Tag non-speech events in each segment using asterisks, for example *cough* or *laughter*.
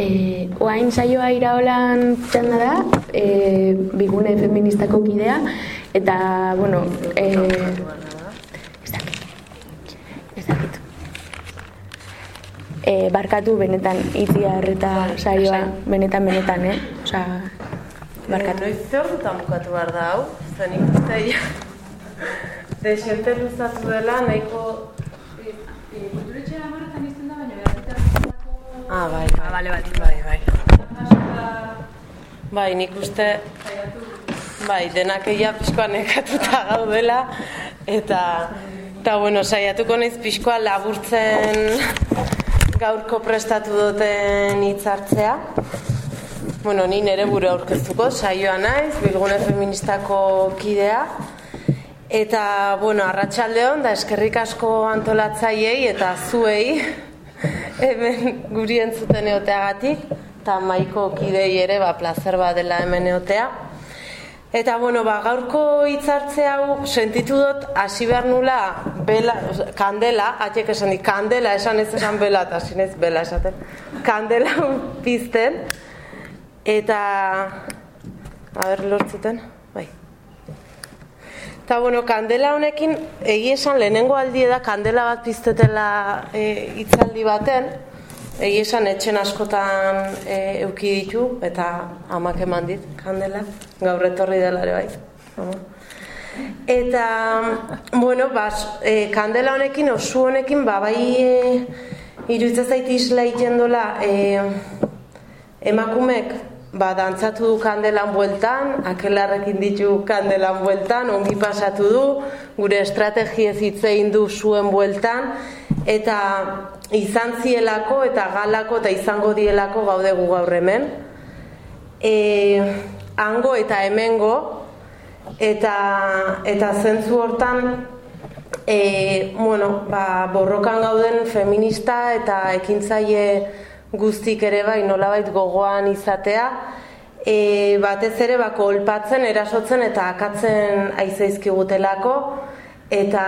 e, oain saioa iraolan txanda da, e, bigune feministako kidea, eta, bueno, e, ez dakit, ez dakit. E, barkatu benetan itziar eta saioa, benetan, benetan, eh? Osa, barkatu. Noiz zer dutan bukatu behar da hau, zen ikuste ja. Desente luzatu dela, nahiko... Ah, bai, Ah, bale, bat. bai, bai. Bai, nik uste, bai, denak egia pixkoa nekatuta *laughs* gaudela, eta, eta bueno, saiatuko naiz pixkoa laburtzen gaurko prestatu duten hitzartzea. Bueno, ni nere buru aurkeztuko, saioa naiz, bilgune feministako kidea. Eta, bueno, arratsaldeon da eskerrik asko antolatzaiei eta zuei hemen guri entzuten eoteagatik, eta maiko kidei ere, ba, plazer bat dela hemen eotea. Eta, bueno, ba, gaurko hitzartze hau sentitu dut hasi behar nula bela, kandela, atxek esan dit, kandela esan ez esan bela, eta zinez bela esaten, kandela pizten, eta, a ber, lortzuten, bai. Eta, bueno, kandela honekin, egi esan lehenengo aldi da kandela bat piztetela e, hitzaldi baten, egi esan etxen askotan e, euki ditu, eta amak eman dit kandela, gaur etorri dela ere bai. Eta, bueno, bas, e, kandela honekin, osu honekin, ba, bai, e, iruditzen zait isla dola, e, emakumek, ba, dantzatu du kandelan bueltan, akelarrekin ditu kandelan bueltan, ongi pasatu du, gure estrategiez hitzein du zuen bueltan, eta izan zielako eta galako eta izango dielako gaude gu gaur hemen. E, hango eta hemengo, eta, eta zentzu hortan, e, bueno, ba, borrokan gauden feminista eta ekintzaile guztik ere bai nolabait gogoan izatea, e, batez ere ba, kolpatzen, erasotzen eta akatzen aizaizkigutelako, eta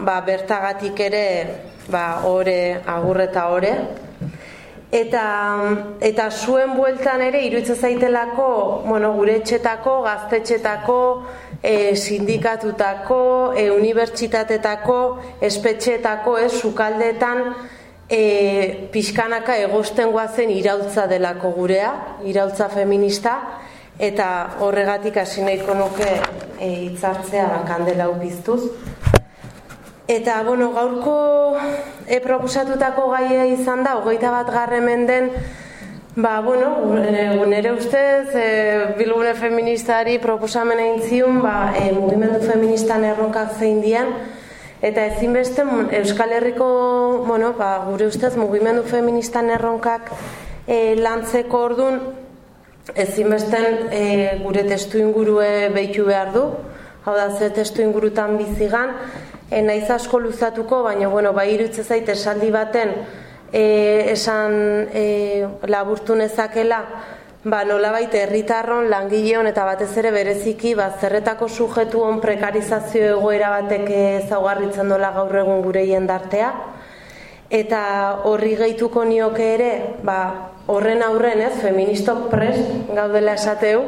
ba, bertagatik ere ba, ore, agur eta ore. Eta, eta zuen bueltan ere iruditzen zaitelako, bueno, gure etxetako, gaztetxetako, e, sindikatutako, e, unibertsitatetako, espetxetako, ez, sukaldetan, e, pixkanaka egosten guazen irautza delako gurea, irautza feminista, eta horregatik hasi nahiko nuke e, hitzartzea ba, kandela upiztuz. Eta, bueno, gaurko e, proposatutako gaia izan da, hogeita bat garre menden, ba, bueno, nire ustez, e, bilgune feministari proposamen egin ziun, ba, e, mugimendu feministan erronkak zein dian, Eta ezinbeste Euskal Herriko, bueno, ba, gure ustez mugimendu feministan erronkak e, lantzeko ordun ezinbesten e, gure testu ingurue behitu behar du. Hau da, ze testu ingurutan bizigan, e, naiz asko luzatuko, baina, bueno, bai irutze zait esaldi baten e, esan e, laburtu nezakela, ba, nolabait herritarron langileon eta batez ere bereziki ba, zerretako sujetu on prekarizazio egoera batek ezaugarritzen dola gaur egun gure jendartea. Eta horri gehituko nioke ere ba, horren aurren ez feministok prest gaudela esateu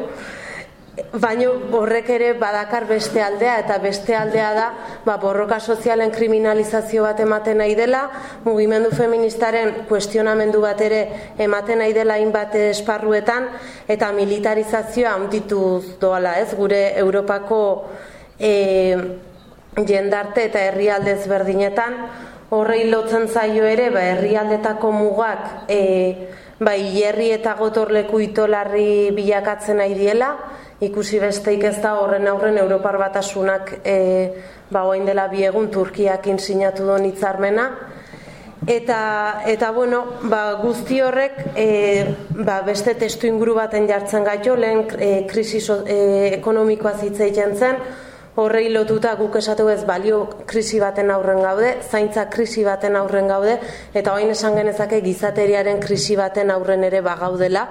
baino horrek ere badakar beste aldea eta beste aldea da ba, borroka sozialen kriminalizazio bat ematen nahi dela mugimendu feministaren kuestionamendu bat ere ematen nahi dela hainbat esparruetan eta militarizazioa handituz doala ez? Gure Europako e, jendarte eta herrialdez berdinetan horrei lotzen zaio ere ba, herrialdetako mugak e, ba, hierri eta gotorleku itolarri bilakatzen nahi diela ikusi besteik ez da horren aurren Europar batasunak e, ba, oain dela biegun Turkiakin sinatu duen hitzarmena. Eta, eta bueno, ba, guzti horrek e, ba, beste testu inguru baten jartzen gaito lehen e, krisi e, ekonomikoa zitzeiten zen horrei lotuta guk esatu ez balio krisi baten aurren gaude, zaintza krisi baten aurren gaude, eta hain esan genezake gizateriaren krisi baten aurren ere bagaudela,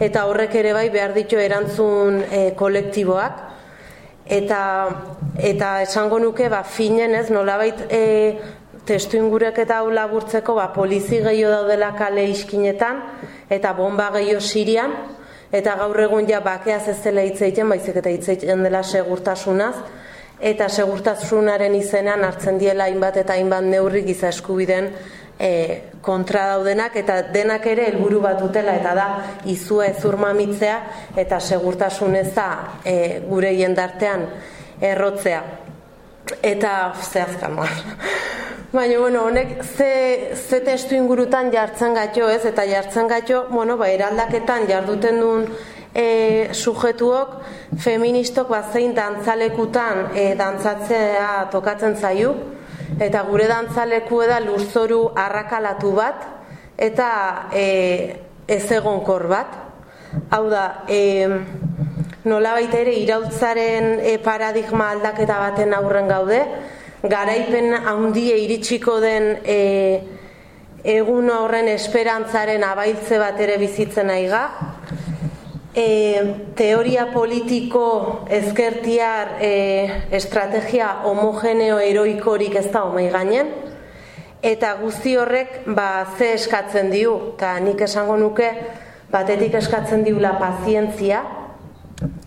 eta horrek ere bai behar ditu erantzun e, kolektiboak, eta, eta esango nuke ba, finen ez nolabait e, testu ingurek eta hau laburtzeko ba, polizi gehiago daudela kale iskinetan eta bomba gehiago sirian. Eta gaur egun ja bakeaz ez dela hitz egiten baizik eta hitz egiten dela segurtasunaz eta segurtasunaren izenean hartzen diela hainbat eta hainbat neurri giza eskubiden e, kontra daudenak eta denak ere helburu bat dutela eta da izua ezur mamitzea eta segurtasun eza e, gure jendartean errotzea. Eta zehazkan *laughs* Baina, bueno, honek ze, ze testu ingurutan jartzen gatio ez, eta jartzen gatio, bueno, ba, eraldaketan jarduten duen e, sujetuok, feministok bazein dantzalekutan e, dantzatzea tokatzen zaiu, eta gure dantzaleku da lurzoru arrakalatu bat, eta e, ez egonkor bat. Hau da, e, nola baita ere irautzaren e, paradigma aldaketa baten aurren gaude, garaipen handie iritsiko den e, egun horren esperantzaren abailtze bat ere bizitzen aiga. E, teoria politiko ezkertiar e, estrategia homogeneo eroikorik ez da omei gainen. Eta guzti horrek ba, ze eskatzen diu, eta nik esango nuke batetik eskatzen diula pazientzia,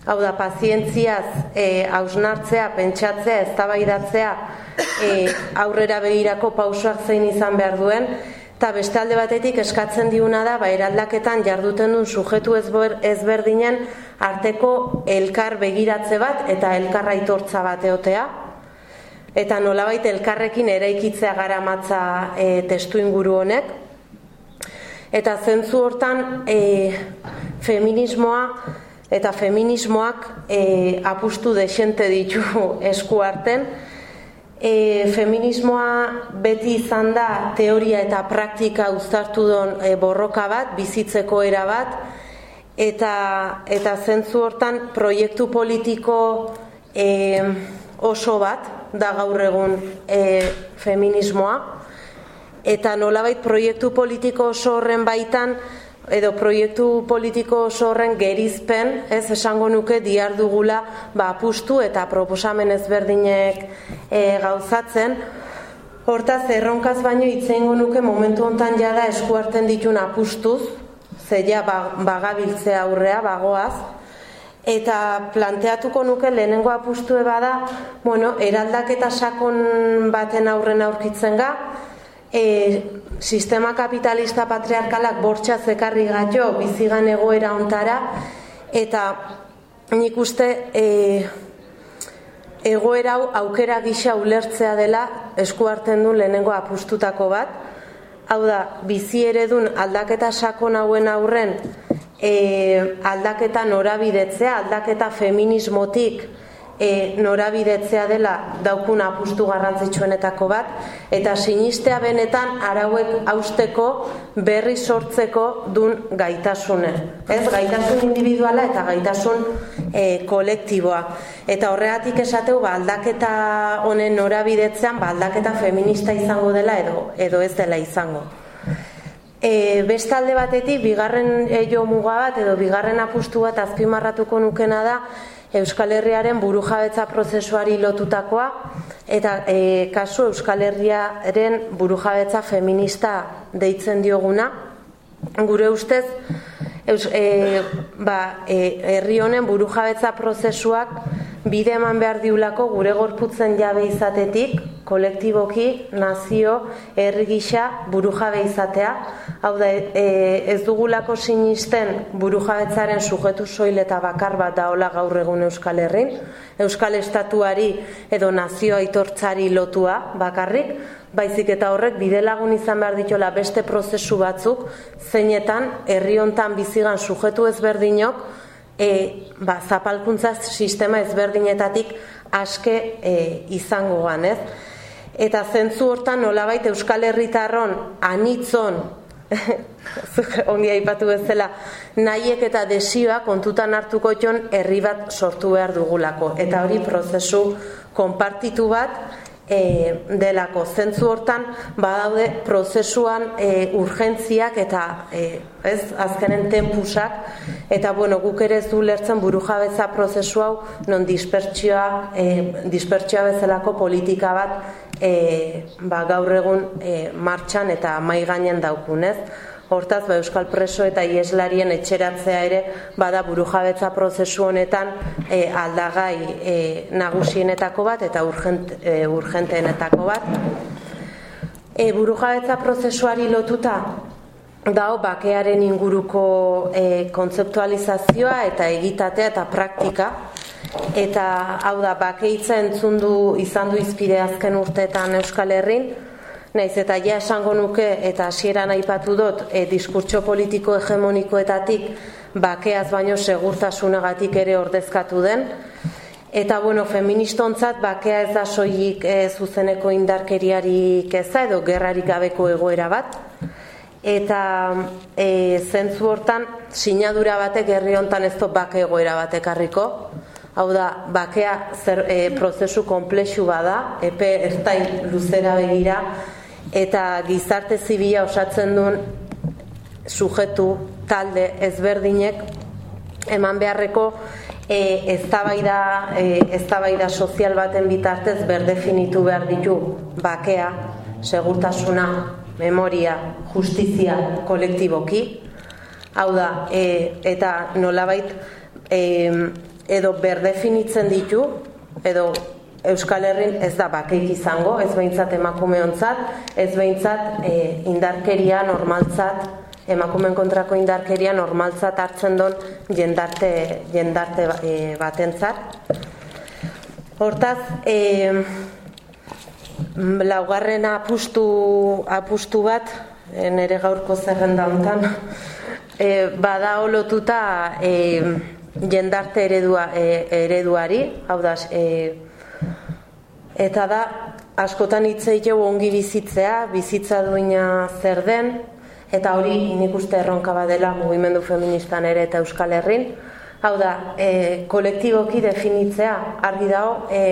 hau da pazientziaz e, hausnartzea, pentsatzea, eztabaidatzea e, aurrera begirako pausoak zein izan behar duen, eta beste alde batetik eskatzen diuna da, ba, eraldaketan jarduten duen sujetu ezberdinen arteko elkar begiratze bat eta elkarra itortza bat eotea, eta nolabait elkarrekin eraikitzea gara matza e, testu inguru honek, eta zentzu hortan e, feminismoa eta feminismoak e, apustu desente ditu *laughs* esku arten. E, feminismoa beti izan da teoria eta praktika uztartu don e, borroka bat, bizitzeko era bat, eta, eta zentzu hortan proiektu politiko e, oso bat da gaur egun e, feminismoa, eta nolabait proiektu politiko oso horren baitan, edo proiektu politiko oso horren gerizpen, ez esango nuke diar dugula ba apustu eta proposamen ezberdinek e, gauzatzen. Hortaz erronkaz baino itzeingo nuke momentu hontan jada esku hartzen ditun apustuz, ze ja ba, bagabiltzea aurrea bagoaz eta planteatuko nuke lehenengo apustue bada, bueno, eraldaketa sakon baten aurren aurkitzen ga, e, sistema kapitalista patriarkalak bortxa zekarri gato bizigan egoera ontara eta nik uste e, egoera hau aukera gisa ulertzea dela esku hartzen du lehenengo apustutako bat. Hau da bizi eredun aldaketa sakon hauen aurren e, aldaketa norabidetzea aldaketa feminismotik e, norabidetzea dela daukun apustu garrantzitsuenetako bat eta sinistea benetan arauek hausteko berri sortzeko dun gaitasune. Ez gaitasun individuala eta gaitasun e, kolektiboa. Eta horregatik esateu ba, aldaketa honen norabidetzean ba, aldaketa feminista izango dela edo edo ez dela izango. E, bestalde batetik, bigarren jo muga bat edo bigarren apustu bat azpimarratuko nukena da Euskal Herriaren burujabetza prozesuari lotutakoa eta e, kasu Euskal Herriaren burujabetza feminista deitzen dioguna. Gure ustez, eus, e, ba, e, herri honen burujabetza prozesuak bide eman behar diulako gure gorputzen jabe izatetik, kolektiboki, nazio, herri gisa, buru jabe izatea. Hau da, e, ez dugulako sinisten buru jabetzaren sujetu soil eta bakar bat daola gaur egun Euskal Herrin. Euskal Estatuari edo nazio aitortzari lotua bakarrik, baizik eta horrek bide lagun izan behar ditola beste prozesu batzuk, zeinetan herri hontan bizigan sujetu ezberdinok, e, ba, zapalkuntza sistema ezberdinetatik aske e, izango ez? Eta zentzu hortan nolabait Euskal Herritarron anitzon *laughs* ongi aipatu bezala nahiek eta desioa kontutan hartuko jon herri bat sortu behar dugulako. Eta hori prozesu konpartitu bat e, delako zentzu hortan badaude prozesuan e, urgentziak eta e, ez azkenen tempusak eta bueno guk ere ez du lertzen burujabetza prozesu hau non dispertsioa e, dispertsioa bezalako politika bat e, ba, gaur egun e, martxan eta mai gainen daukunez. Hortaz, ba, Euskal Preso eta Ieslarien etxeratzea ere bada burujabetza prozesu honetan e, aldagai e, nagusienetako bat eta urgent, e, urgenteenetako bat. E, burujabetza prozesuari lotuta dao bakearen inguruko e, kontzeptualizazioa eta egitatea eta praktika eta hau da bakeitza entzun du izan du izpide azken urteetan Euskal Herrin naiz eta ja esango nuke eta hasieran aipatu dut e, diskurtso politiko hegemonikoetatik bakeaz baino segurtasunagatik ere ordezkatu den. Eta bueno feministontzat bakea ez da soilik e, zuzeneko indarkeriarik eza edo gerrarik gabeko egoera bat. Eta e, zentzu hortan sinadura batek herri hontan ez dut bake egoera batek harriko hau da, bakea zer, e, prozesu komplexu bada, epe ertain luzera begira, eta gizarte zibila osatzen duen sujetu talde ezberdinek eman beharreko e, eztabaida e, eztabaida sozial baten bitartez berdefinitu behar ditu bakea, segurtasuna, memoria, justizia kolektiboki. Hau da, e, eta nolabait e, edo berdefinitzen ditu, edo Euskal Herrin ez da bakeik izango, ez behintzat emakume ontzat, ez behintzat e, indarkeria normaltzat, emakumeen kontrako indarkeria normaltzat hartzen don jendarte, jendarte e, batentzat. Hortaz, e, laugarren apustu, apustu bat, e, nire gaurko zerrenda hontan, *laughs* e, bada olotuta, e, jendarte eredua, e, ereduari, hau da, e, eta da, askotan hitzei jau ongi bizitzea, bizitza duina zer den, eta hori nik uste erronka badela mugimendu feministan ere eta euskal herrin, hau da, e, kolektiboki definitzea, argi dago, e,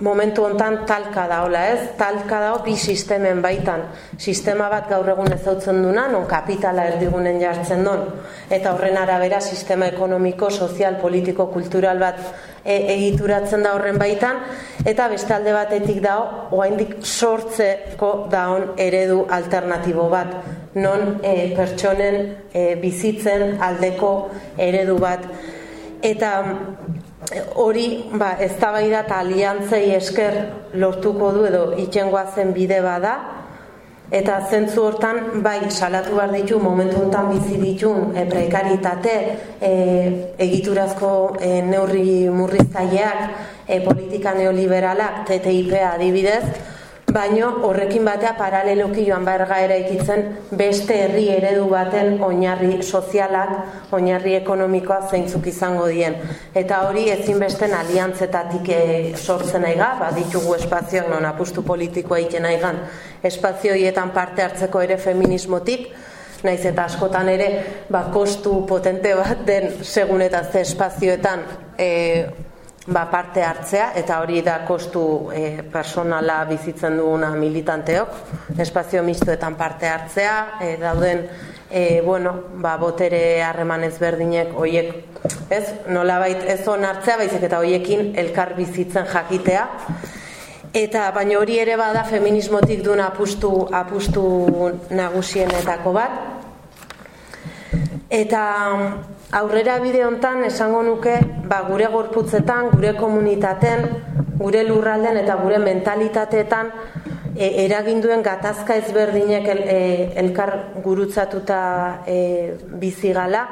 momentu hontan talka da, hola ez? Talka da bi sistemen baitan. Sistema bat gaur egun ezautzen duna, non kapitala erdigunen jartzen don, eta horren arabera sistema ekonomiko, sozial, politiko, kultural bat e, egituratzen da horren baitan, eta bestalde batetik da, oaindik sortzeko daon eredu alternatibo bat, non e, pertsonen e, bizitzen aldeko eredu bat. Eta hori ba, ez da eta aliantzei esker lortuko du edo itxengoa zen bide bada. Eta zentzu hortan bai salatu behar ditu momentu hontan bizi ditun e, prekaritate e, egiturazko e, neurri murriztaileak e, politika neoliberalak TTIP adibidez baino horrekin batea paraleloki joan berga ere ikitzen beste herri eredu baten oinarri sozialak, oinarri ekonomikoa zeintzuk izango dien. Eta hori ezinbesten aliantzetatik eh, sortzen aiga, ba, ditugu espazioak non apustu politikoa egiten aigan, espazioietan parte hartzeko ere feminismotik, naiz eta askotan ere ba, kostu potente bat den segun eta ze espazioetan e, ba, parte hartzea eta hori da kostu e, personala bizitzen duguna militanteok. Espazio mistoetan parte hartzea e, dauden e, bueno, ba, botere harreman ezberdinek hoiek ez nolabait ez on hartzea baizik eta hoiekin elkar bizitzen jakitea. Eta baina hori ere bada feminismotik duna apustu apustu nagusienetako bat. Eta Aurrera bide hontan esango nuke ba, gure gorputzetan, gure komunitaten, gure lurralden eta gure mentalitateetan e, eraginduen gatazka ezberdinek el, e, elkar gurutzatuta e, bizigala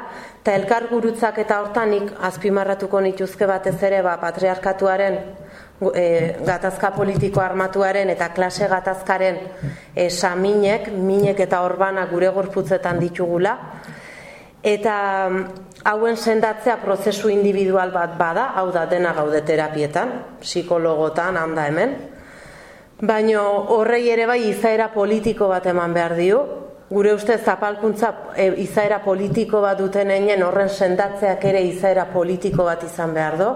eta elkar gurutzak eta hortanik azpimarratuko nituzke batez ere ba, patriarkatuaren e, gatazka politiko armatuaren eta klase gatazkaren e, saminek, minek eta orbana gure gorputzetan ditugula eta hauen sendatzea prozesu individual bat bada, hau da dena gaude terapietan, psikologotan, handa hemen, baino horrei ere bai izaera politiko bat eman behar dio, gure uste zapalkuntza e, izaera politiko bat duten einen horren sendatzeak ere izaera politiko bat izan behar do,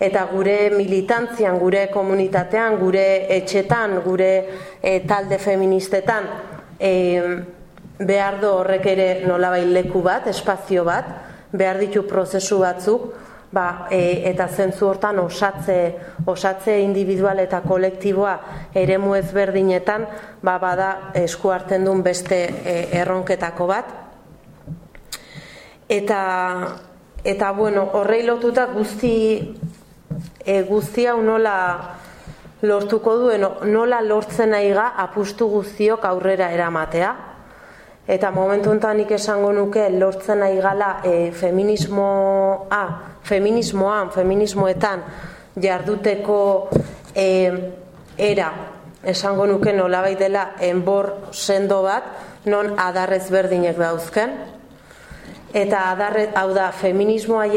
eta gure militantzian, gure komunitatean, gure etxetan, gure e, talde feministetan, e, behar do horrek ere nolabai leku bat, espazio bat, behar ditu prozesu batzuk, ba, e, eta zentzu hortan osatze, osatze individual eta kolektiboa eremu ezberdinetan ba, bada esku hartzen duen beste e, erronketako bat. Eta, eta bueno, horrei lotuta guzti, e, guzti hau nola lortuko duen, nola lortzen aiga apustu guztiok aurrera eramatea. Eta momentu enten nik esango nuke lortzen nahi gala e, feminismoa, feminismoan, feminismoetan jarduteko e, era esango nuke nolabait dela enbor sendo bat non adarrez berdinek dauzken. Eta adarret, hau da, feminismoa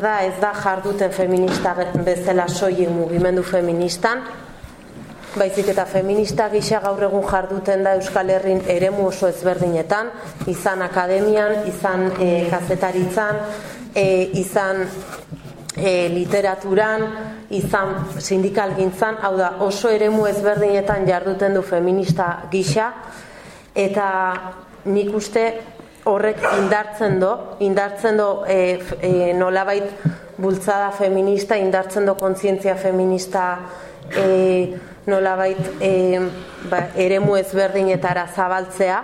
da ez da jarduten feminista bezala soilik mugimendu feministan, Baizik eta feminista gisa gaur egun jarduten da Euskal Herrin eremu oso ezberdinetan, izan akademian, izan e, kazetaritzan, e, izan e, literaturan, izan sindikalgintzan, hau da oso eremu ezberdinetan jarduten du feminista gisa, eta nik uste horrek indartzen do, indartzen do e, e, nolabait bultzada feminista, indartzen do kontzientzia feminista e, nolabait e, ba, eremu ezberdinetara zabaltzea.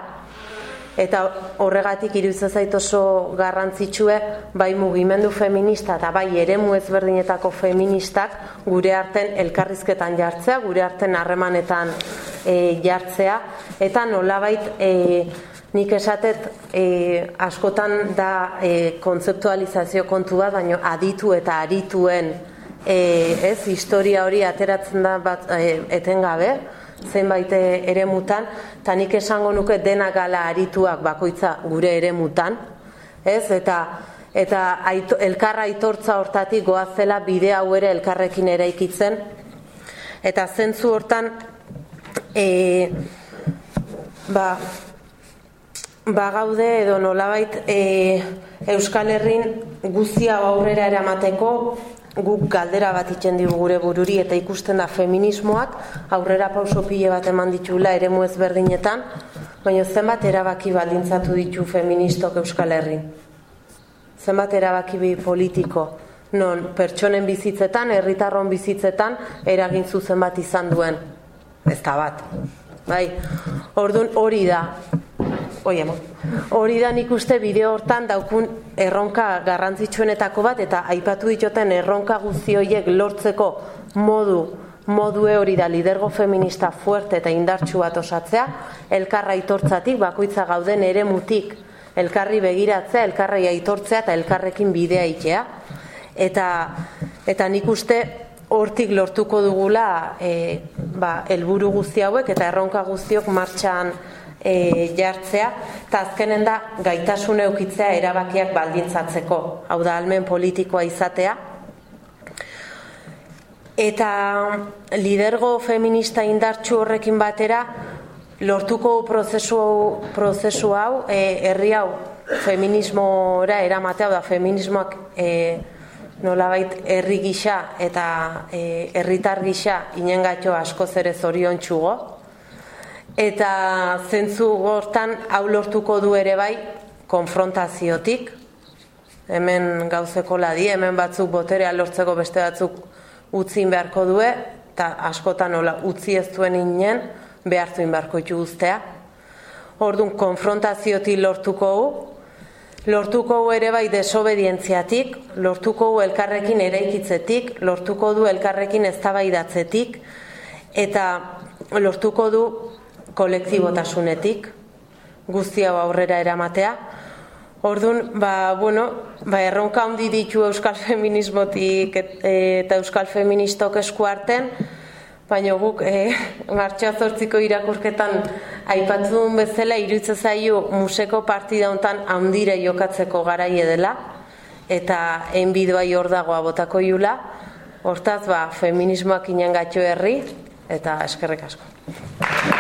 Eta horregatik iruditzen zait oso garrantzitsue bai mugimendu feminista eta bai eremu ezberdinetako feministak gure arten elkarrizketan jartzea, gure arten harremanetan e, jartzea. Eta nolabait e, nik esatet e, askotan da e, kontzeptualizazio kontu bat, baina aditu eta arituen e, ez, historia hori ateratzen da bat e, etengabe, zenbait ere mutan, eta nik esango nuke dena gala arituak bakoitza gure ere mutan, ez, eta eta aito, elkarra aitortza hortatik goazela bide hau ere elkarrekin eraikitzen. Eta zentzu hortan e, ba, ba gaude edo nolabait e, Euskal Herrin guztia aurrera eramateko guk galdera bat itzen digu gure bururi eta ikusten da feminismoak aurrera pauso pile bat eman ditula eremu ezberdinetan, baina zenbat erabaki baldintzatu ditu feministok Euskal Herrin. Zenbat erabaki politiko, non pertsonen bizitzetan, herritarron bizitzetan, eragin zuzen bat izan duen. Ez da bat. Bai, ordun hori da, Oi, Hori da nik uste bideo hortan daukun erronka garrantzitsuenetako bat eta aipatu ditoten erronka guzti horiek lortzeko modu modue hori da lidergo feminista fuerte eta indartsu bat osatzea, elkarra aitortzatik, bakoitza gauden ere mutik, elkarri begiratzea, elkarri aitortzea eta elkarrekin bidea itea. Eta, eta nik uste hortik lortuko dugula e, ba, elburu guzti hauek eta erronka guztiok martxan e, jartzea, eta azkenen da gaitasun eukitzea erabakiak baldintzatzeko, hau da almen politikoa izatea. Eta lidergo feminista indartsu horrekin batera, lortuko prozesu, prozesu hau, e, herri hau, feminismora eramatea, da feminismoak e, nolabait herri gisa eta e, herritar gisa inengatxo asko ere zorion txugo, eta zentzu gortan hau lortuko du ere bai konfrontaziotik. Hemen gauzeko ladi, hemen batzuk boterea lortzeko beste batzuk utzin beharko du eta askotan nola utzi ez duen inen behartuin beharko itu guztea. Orduan, konfrontaziotik lortuko hu, lortuko hu ere bai desobedientziatik, lortuko hu elkarrekin eraikitzetik, lortuko du elkarrekin eztabaidatzetik, eta lortuko du kolektibotasunetik guzti hau aurrera eramatea. Ordun, ba, bueno, ba, erronka handi ditu euskal *laughs* feminismotik eta euskal feministok esku arten, baina guk e, *laughs* martxoa zortziko irakurketan aipatzen bezala irutze zaio museko partida hontan handire jokatzeko garaie dela eta enbidoa hor dagoa botako iula hortaz ba, feminismoak inen herri eta eskerrek asko